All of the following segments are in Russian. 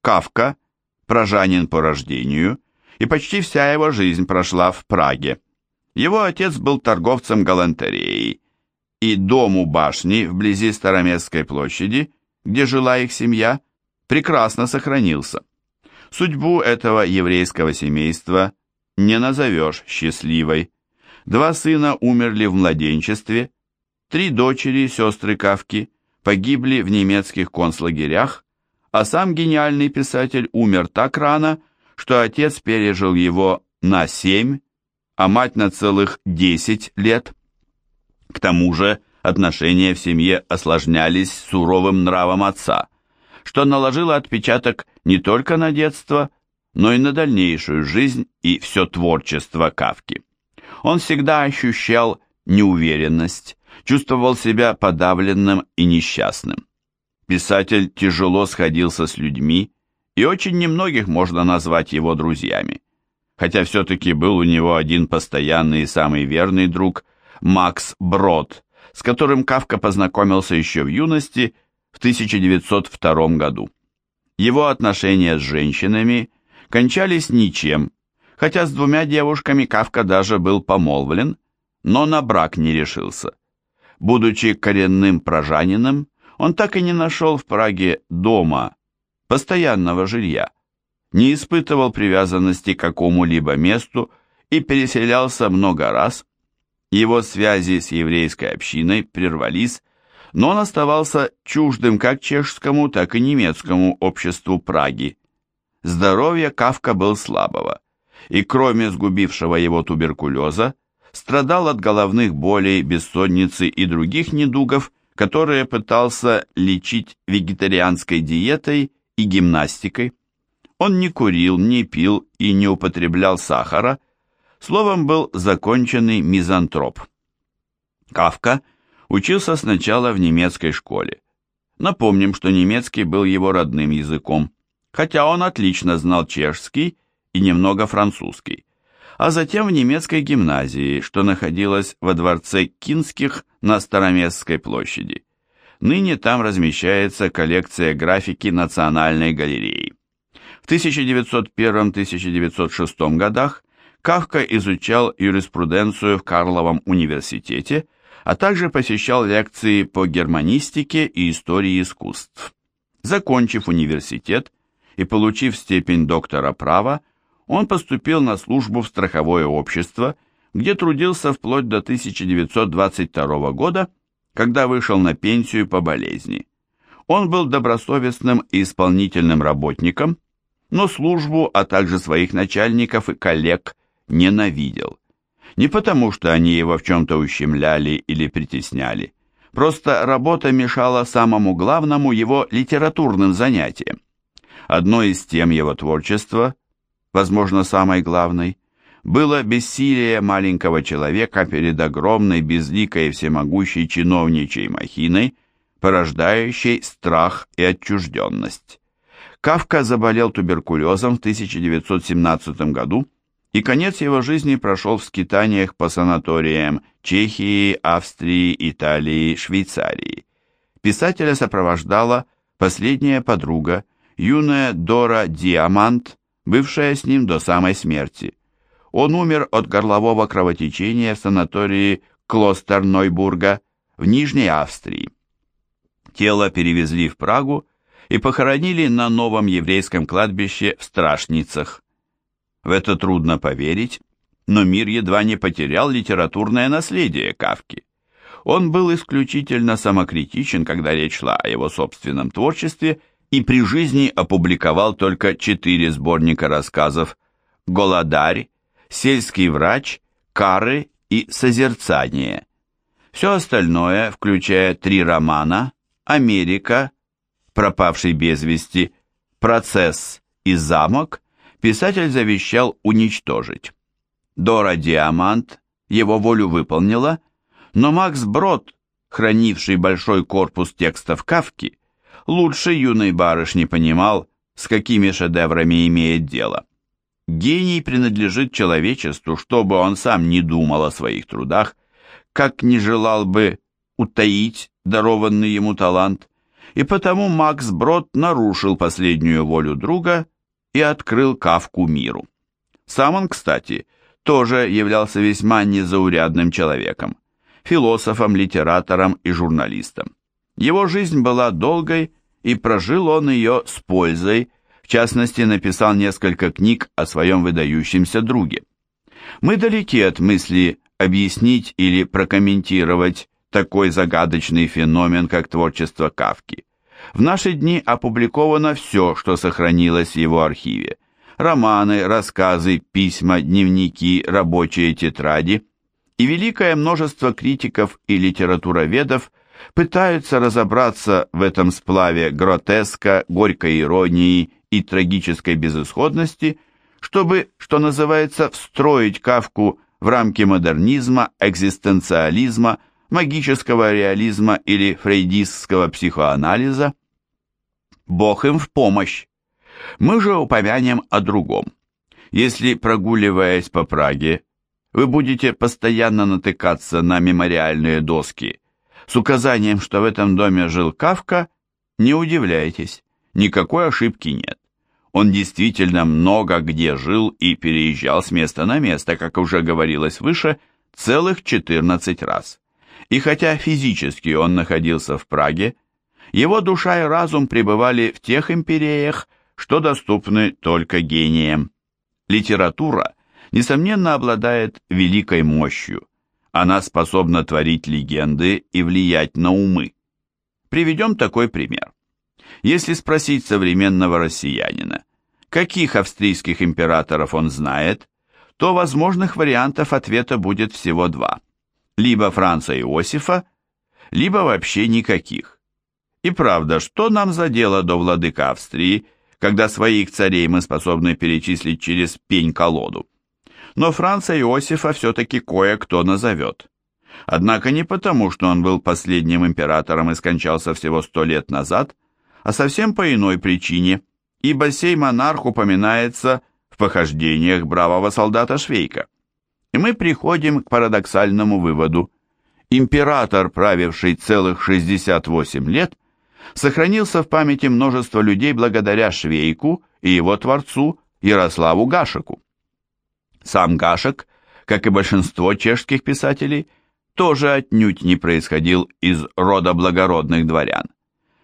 Кавка, прожанин по рождению, и почти вся его жизнь прошла в Праге. Его отец был торговцем галантереей, и дом у башни вблизи Староместской площади, где жила их семья, прекрасно сохранился. Судьбу этого еврейского семейства не назовешь счастливой. Два сына умерли в младенчестве, три дочери, сестры Кавки, погибли в немецких концлагерях, а сам гениальный писатель умер так рано, что отец пережил его на семь, а мать на целых десять лет. К тому же отношения в семье осложнялись суровым нравом отца, что наложило отпечаток не только на детство, но и на дальнейшую жизнь и все творчество Кавки. Он всегда ощущал неуверенность, чувствовал себя подавленным и несчастным. Писатель тяжело сходился с людьми, и очень немногих можно назвать его друзьями. Хотя все-таки был у него один постоянный и самый верный друг – Макс Брод, с которым Кавка познакомился еще в юности в 1902 году. Его отношения с женщинами кончались ничем, хотя с двумя девушками Кавка даже был помолвлен, но на брак не решился. Будучи коренным прожанином, он так и не нашел в Праге дома, постоянного жилья, не испытывал привязанности к какому-либо месту и переселялся много раз, его связи с еврейской общиной прервались, но он оставался чуждым как чешскому, так и немецкому обществу Праги. Здоровье Кавка был слабого, и кроме сгубившего его туберкулеза, страдал от головных болей, бессонницы и других недугов, которые пытался лечить вегетарианской диетой и гимнастикой. Он не курил, не пил и не употреблял сахара, Словом, был законченный мизантроп. Кавка учился сначала в немецкой школе. Напомним, что немецкий был его родным языком, хотя он отлично знал чешский и немного французский, а затем в немецкой гимназии, что находилась во дворце Кинских на Староместской площади. Ныне там размещается коллекция графики Национальной галереи. В 1901-1906 годах Кавка изучал юриспруденцию в Карловом университете, а также посещал лекции по германистике и истории искусств. Закончив университет и получив степень доктора права, он поступил на службу в страховое общество, где трудился вплоть до 1922 года, когда вышел на пенсию по болезни. Он был добросовестным и исполнительным работником, но службу, а также своих начальников и коллег ненавидел. Не потому, что они его в чем-то ущемляли или притесняли. Просто работа мешала самому главному его литературным занятиям. Одной из тем его творчества, возможно, самой главной, было бессилие маленького человека перед огромной, безликой и всемогущей чиновничьей махиной, порождающей страх и отчужденность. Кавка заболел туберкулезом в 1917 году и конец его жизни прошел в скитаниях по санаториям Чехии, Австрии, Италии, Швейцарии. Писателя сопровождала последняя подруга, юная Дора Диамант, бывшая с ним до самой смерти. Он умер от горлового кровотечения в санатории Клостер-Нойбурга в Нижней Австрии. Тело перевезли в Прагу и похоронили на новом еврейском кладбище в Страшницах. В это трудно поверить, но мир едва не потерял литературное наследие Кавки. Он был исключительно самокритичен, когда речь шла о его собственном творчестве, и при жизни опубликовал только четыре сборника рассказов «Голодарь», «Сельский врач», «Кары» и «Созерцание». Все остальное, включая три романа «Америка», «Пропавший без вести», «Процесс» и «Замок», писатель завещал уничтожить. Дора Диамант его волю выполнила, но Макс Брод, хранивший большой корпус текстов Кавки, лучше юной барышни понимал, с какими шедеврами имеет дело. Гений принадлежит человечеству, чтобы он сам не думал о своих трудах, как не желал бы утаить дарованный ему талант, и потому Макс Брод нарушил последнюю волю друга и открыл Кавку миру. Сам он, кстати, тоже являлся весьма незаурядным человеком, философом, литератором и журналистом. Его жизнь была долгой, и прожил он ее с пользой, в частности, написал несколько книг о своем выдающемся друге. Мы далеки от мысли объяснить или прокомментировать такой загадочный феномен, как творчество Кавки. В наши дни опубликовано все, что сохранилось в его архиве. Романы, рассказы, письма, дневники, рабочие тетради. И великое множество критиков и литературоведов пытаются разобраться в этом сплаве гротеска, горькой иронии и трагической безысходности, чтобы, что называется, встроить Кавку в рамки модернизма, экзистенциализма, магического реализма или фрейдистского психоанализа. Бог им в помощь. Мы же упомянем о другом. Если, прогуливаясь по Праге, вы будете постоянно натыкаться на мемориальные доски с указанием, что в этом доме жил Кавка, не удивляйтесь, никакой ошибки нет. Он действительно много где жил и переезжал с места на место, как уже говорилось выше, целых 14 раз. И хотя физически он находился в Праге, его душа и разум пребывали в тех империях, что доступны только гениям. Литература, несомненно, обладает великой мощью. Она способна творить легенды и влиять на умы. Приведем такой пример. Если спросить современного россиянина, каких австрийских императоров он знает, то возможных вариантов ответа будет всего два – либо Франца Иосифа, либо вообще никаких. И правда, что нам за дело до владыка Австрии, когда своих царей мы способны перечислить через пень-колоду? Но Франца Иосифа все-таки кое-кто назовет. Однако не потому, что он был последним императором и скончался всего сто лет назад, а совсем по иной причине, ибо сей монарх упоминается в похождениях бравого солдата Швейка. И мы приходим к парадоксальному выводу. Император, правивший целых 68 лет, сохранился в памяти множества людей благодаря Швейку и его творцу Ярославу Гашеку. Сам Гашек, как и большинство чешских писателей, тоже отнюдь не происходил из рода благородных дворян.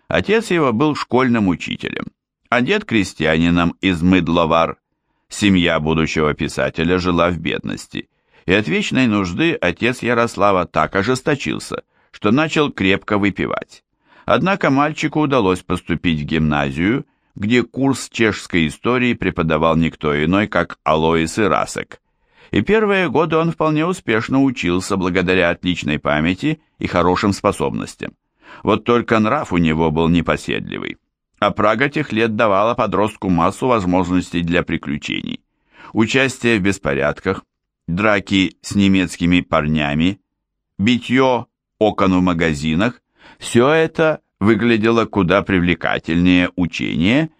Отец его был школьным учителем, а дед крестьянином из Мыдловар. Семья будущего писателя жила в бедности, и от вечной нужды отец Ярослава так ожесточился, что начал крепко выпивать. Однако мальчику удалось поступить в гимназию, где курс чешской истории преподавал никто иной, как Алоис Ирасек. И первые годы он вполне успешно учился благодаря отличной памяти и хорошим способностям. Вот только нрав у него был непоседливый. А Прага тех лет давала подростку массу возможностей для приключений. Участие в беспорядках, драки с немецкими парнями, битье окон в магазинах, все это выглядело куда привлекательнее учения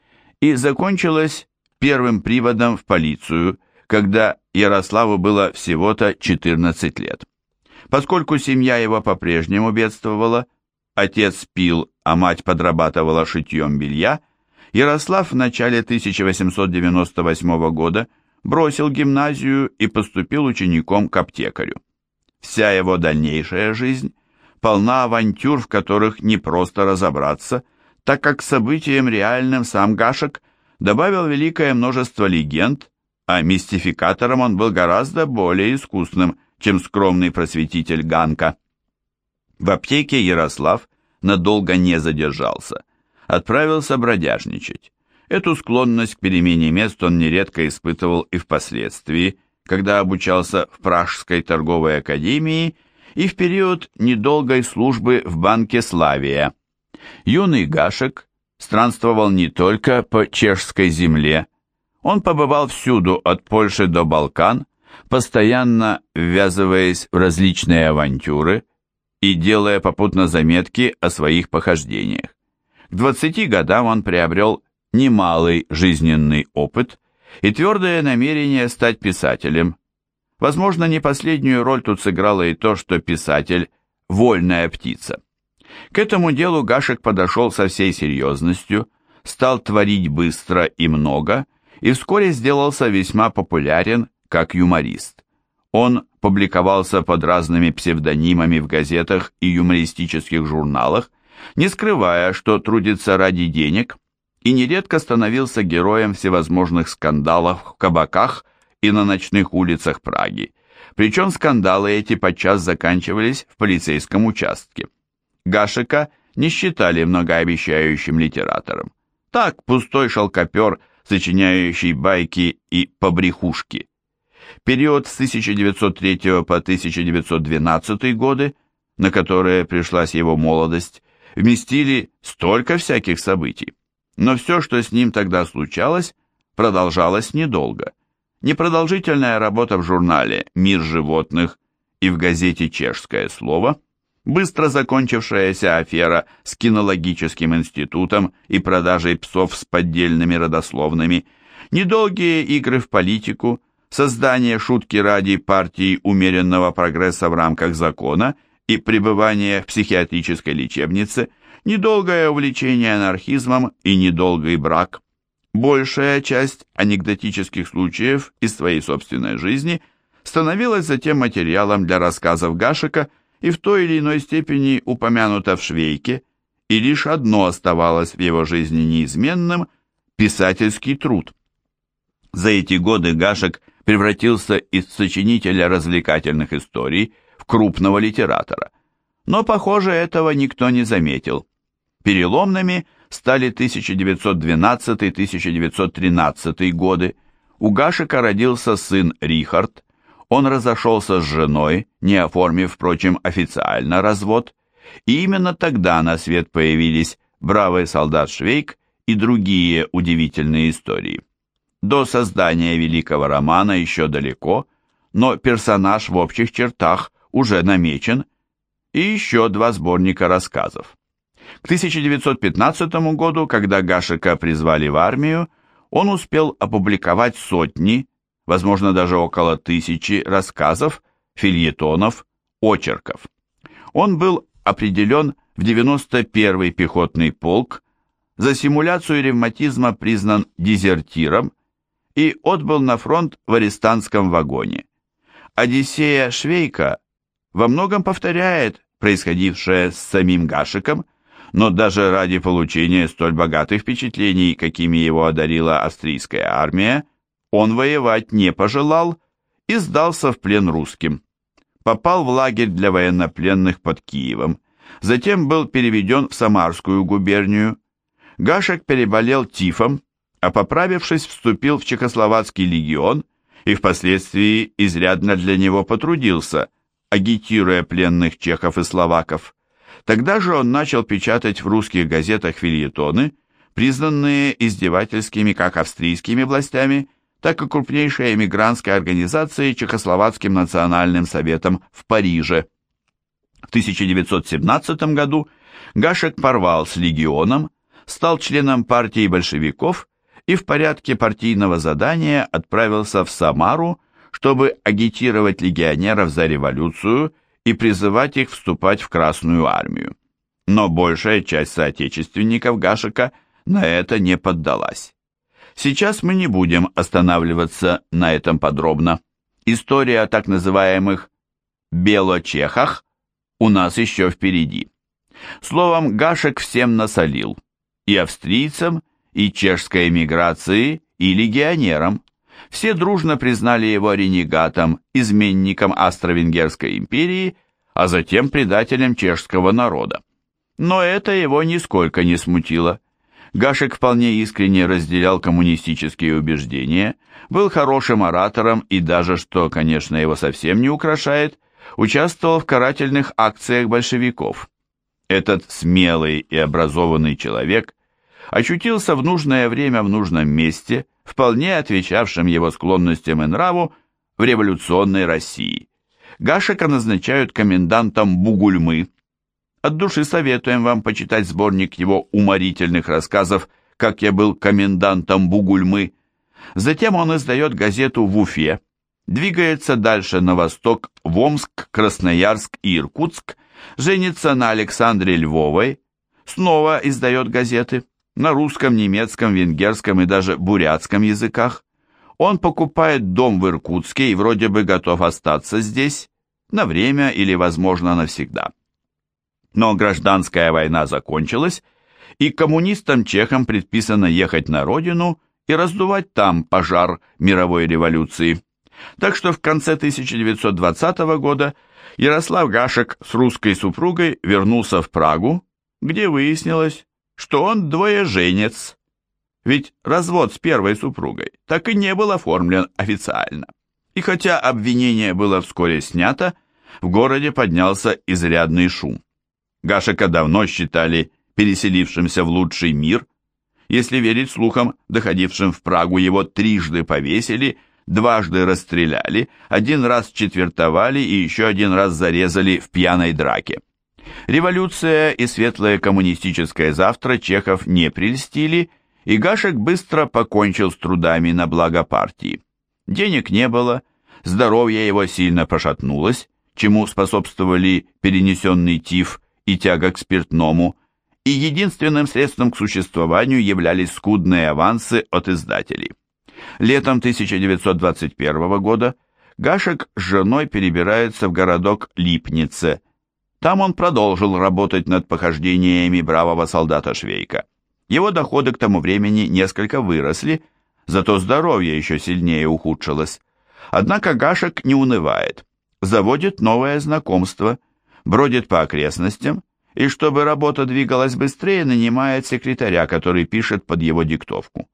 и закончилось первым приводом в полицию, когда Ярославу было всего-то 14 лет. Поскольку семья его по-прежнему бедствовала, отец пил, а мать подрабатывала шитьем белья, Ярослав в начале 1898 года – бросил гимназию и поступил учеником к аптекарю. Вся его дальнейшая жизнь полна авантюр, в которых не просто разобраться, так как к событиям реальным сам Гашек добавил великое множество легенд, а мистификатором он был гораздо более искусным, чем скромный просветитель Ганка. В аптеке Ярослав надолго не задержался, отправился бродяжничать. Эту склонность к перемене мест он нередко испытывал и впоследствии, когда обучался в Пражской торговой академии и в период недолгой службы в банке Славия. Юный Гашек странствовал не только по чешской земле, он побывал всюду, от Польши до Балкан, постоянно ввязываясь в различные авантюры и делая попутно заметки о своих похождениях. К 20 годам он приобрел немалый жизненный опыт и твердое намерение стать писателем. Возможно, не последнюю роль тут сыграло и то, что писатель – вольная птица. К этому делу Гашек подошел со всей серьезностью, стал творить быстро и много, и вскоре сделался весьма популярен как юморист. Он публиковался под разными псевдонимами в газетах и юмористических журналах, не скрывая, что трудится ради денег, и нередко становился героем всевозможных скандалов в кабаках и на ночных улицах Праги. Причем скандалы эти подчас заканчивались в полицейском участке. Гашика не считали многообещающим литератором. Так, пустой шелкопер, сочиняющий байки и побрехушки. Период с 1903 по 1912 годы, на которые пришлась его молодость, вместили столько всяких событий. Но все, что с ним тогда случалось, продолжалось недолго. Непродолжительная работа в журнале «Мир животных» и в газете «Чешское слово», быстро закончившаяся афера с кинологическим институтом и продажей псов с поддельными родословными, недолгие игры в политику, создание шутки ради партии умеренного прогресса в рамках закона и пребывание в психиатрической лечебнице, недолгое увлечение анархизмом и недолгий брак. Большая часть анекдотических случаев из своей собственной жизни становилась затем материалом для рассказов Гашика и в той или иной степени упомянута в Швейке, и лишь одно оставалось в его жизни неизменным – писательский труд. За эти годы Гашек превратился из сочинителя развлекательных историй в крупного литератора. Но, похоже, этого никто не заметил. Переломными стали 1912-1913 годы. У Гашика родился сын Рихард. Он разошелся с женой, не оформив, впрочем, официально развод. И именно тогда на свет появились «Бравый солдат Швейк» и другие удивительные истории. До создания великого романа еще далеко, но персонаж в общих чертах уже намечен, и еще два сборника рассказов. К 1915 году, когда Гашика призвали в армию, он успел опубликовать сотни, возможно даже около тысячи рассказов, фильетонов, очерков. Он был определен в 91-й пехотный полк, за симуляцию ревматизма признан дезертиром и отбыл на фронт в арестантском вагоне. Одиссея Швейка во многом повторяет происходившее с самим Гашиком, но даже ради получения столь богатых впечатлений, какими его одарила австрийская армия, он воевать не пожелал и сдался в плен русским. Попал в лагерь для военнопленных под Киевом, затем был переведен в Самарскую губернию. Гашек переболел тифом, а поправившись, вступил в Чехословацкий легион и впоследствии изрядно для него потрудился, агитируя пленных чехов и словаков. Тогда же он начал печатать в русских газетах фильетоны, признанные издевательскими как австрийскими властями, так и крупнейшей эмигрантской организацией Чехословацким национальным советом в Париже. В 1917 году Гашек порвал с легионом, стал членом партии большевиков и в порядке партийного задания отправился в Самару, чтобы агитировать легионеров за революцию и призывать их вступать в Красную армию. Но большая часть соотечественников Гашика на это не поддалась. Сейчас мы не будем останавливаться на этом подробно. История о так называемых «белочехах» у нас еще впереди. Словом, Гашек всем насолил. И австрийцам, и чешской эмиграции, и легионерам. Все дружно признали его ренегатом, изменником Австро-Венгерской империи, а затем предателем чешского народа. Но это его нисколько не смутило. Гашек вполне искренне разделял коммунистические убеждения, был хорошим оратором и даже, что, конечно, его совсем не украшает, участвовал в карательных акциях большевиков. Этот смелый и образованный человек очутился в нужное время в нужном месте, вполне отвечавшим его склонностям и нраву в революционной России. Гашека назначают комендантом Бугульмы. От души советуем вам почитать сборник его уморительных рассказов «Как я был комендантом Бугульмы». Затем он издает газету в Уфе, двигается дальше на восток, в Омск, Красноярск и Иркутск женится на Александре Львовой, снова издает газеты на русском, немецком, венгерском и даже бурятском языках. Он покупает дом в Иркутске и вроде бы готов остаться здесь на время или, возможно, навсегда. Но гражданская война закончилась, и коммунистам-чехам предписано ехать на родину и раздувать там пожар мировой революции. Так что в конце 1920 года Ярослав Гашек с русской супругой вернулся в Прагу, где выяснилось, что он двоеженец. Ведь развод с первой супругой так и не был оформлен официально. И хотя обвинение было вскоре снято, в городе поднялся изрядный шум. Гашека давно считали переселившимся в лучший мир. Если верить слухам, доходившим в Прагу, его трижды повесили, дважды расстреляли, один раз четвертовали и еще один раз зарезали в пьяной драке. Революция и светлое коммунистическое завтра Чехов не прельстили, и Гашек быстро покончил с трудами на благо партии. Денег не было, здоровье его сильно пошатнулось, чему способствовали перенесенный тиф и тяга к спиртному, и единственным средством к существованию являлись скудные авансы от издателей. Летом 1921 года Гашек с женой перебирается в городок Липнице. Там он продолжил работать над похождениями бравого солдата Швейка. Его доходы к тому времени несколько выросли, зато здоровье еще сильнее ухудшилось. Однако Гашек не унывает, заводит новое знакомство, бродит по окрестностям и, чтобы работа двигалась быстрее, нанимает секретаря, который пишет под его диктовку.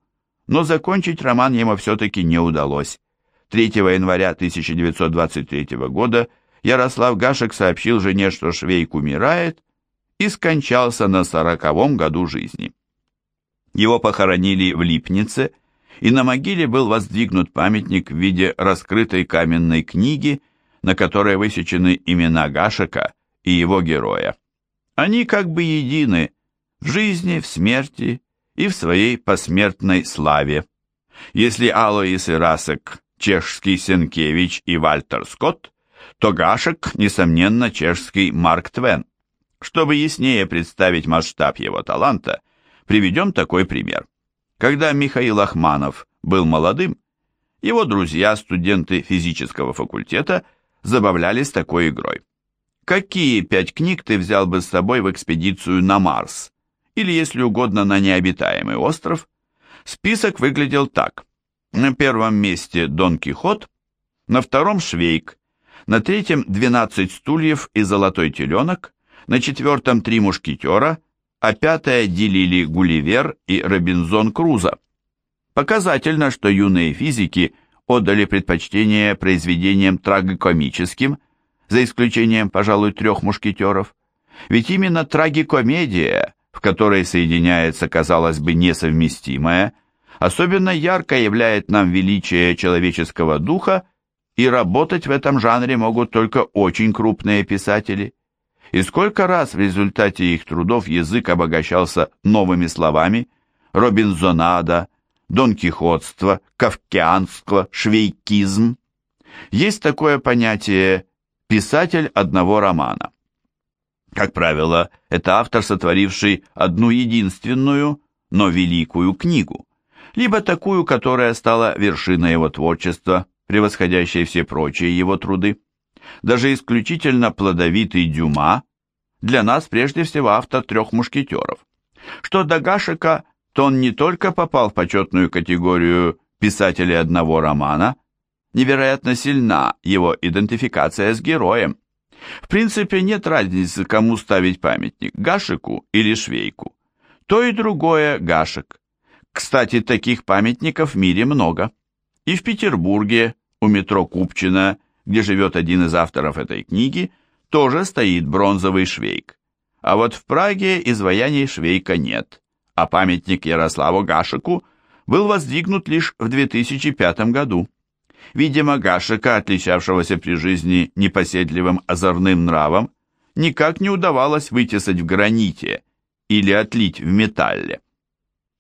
Но закончить роман ему все-таки не удалось. 3 января 1923 года Ярослав Гашек сообщил жене, что Швейк умирает, и скончался на сороковом году жизни. Его похоронили в Липнице, и на могиле был воздвигнут памятник в виде раскрытой каменной книги, на которой высечены имена Гашека и его героя. Они как бы едины в жизни, в смерти и в своей посмертной славе. Если Алоис и Расек – чешский Сенкевич и Вальтер Скотт, то Гашек, несомненно, чешский Марк Твен. Чтобы яснее представить масштаб его таланта, приведем такой пример. Когда Михаил Ахманов был молодым, его друзья, студенты физического факультета, забавлялись такой игрой. Какие пять книг ты взял бы с собой в экспедицию на Марс? Или, если угодно, на необитаемый остров? Список выглядел так. На первом месте Дон Кихот, на втором Швейк, на третьем 12 стульев и золотой теленок, на четвертом три мушкетера, а пятое делили Гулливер и Робинзон Крузо. Показательно, что юные физики отдали предпочтение произведениям трагикомическим – за исключением, пожалуй, трех мушкетеров. Ведь именно трагикомедия, в которой соединяется, казалось бы, несовместимое, особенно ярко являет нам величие человеческого духа, и работать в этом жанре могут только очень крупные писатели. И сколько раз в результате их трудов язык обогащался новыми словами «робинзонада», «донкихотство», «кавкианство», «швейкизм». Есть такое понятие писатель одного романа. Как правило, это автор, сотворивший одну единственную, но великую книгу, либо такую, которая стала вершиной его творчества, превосходящей все прочие его труды. Даже исключительно плодовитый Дюма для нас прежде всего автор трех мушкетеров. Что до Гашека, то он не только попал в почетную категорию писателей одного романа, невероятно сильна его идентификация с героем. В принципе, нет разницы, кому ставить памятник, Гашику или Швейку. То и другое Гашек. Кстати, таких памятников в мире много. И в Петербурге, у метро Купчино, где живет один из авторов этой книги, тоже стоит бронзовый Швейк. А вот в Праге изваяний Швейка нет, а памятник Ярославу Гашику был воздвигнут лишь в 2005 году. Видимо, Гашика, отличавшегося при жизни непоседливым озорным нравом, никак не удавалось вытесать в граните или отлить в металле.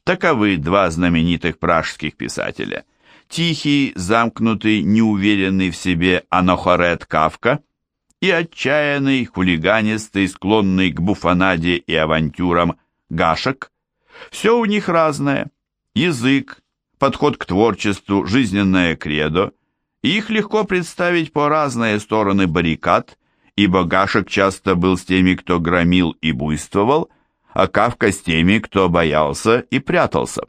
Таковы два знаменитых пражских писателя. Тихий, замкнутый, неуверенный в себе Анохорет Кавка и отчаянный, хулиганистый, склонный к буфанаде и авантюрам Гашек. Все у них разное. Язык, подход к творчеству, жизненное кредо. И их легко представить по разные стороны баррикад, ибо Гашек часто был с теми, кто громил и буйствовал, а Кавка с теми, кто боялся и прятался.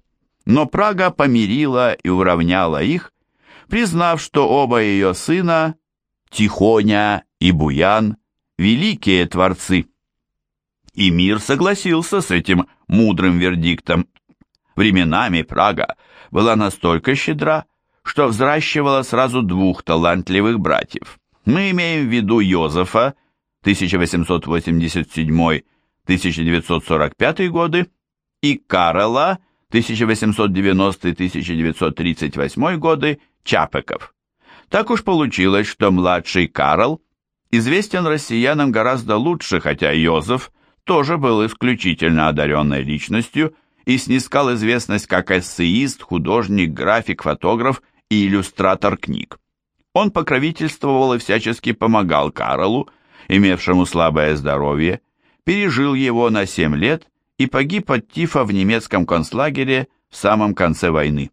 Но Прага помирила и уравняла их, признав, что оба ее сына, Тихоня и Буян, великие творцы. И мир согласился с этим мудрым вердиктом. Временами Прага была настолько щедра, что взращивала сразу двух талантливых братьев. Мы имеем в виду Йозефа, 1887-1945 годы, и Карла, 1890-1938 годы, Чапеков. Так уж получилось, что младший Карл известен россиянам гораздо лучше, хотя Йозеф тоже был исключительно одаренной личностью и снискал известность как эссеист, художник, график, фотограф и иллюстратор книг. Он покровительствовал и всячески помогал Карлу, имевшему слабое здоровье, пережил его на 7 лет и погиб от тифа в немецком концлагере в самом конце войны.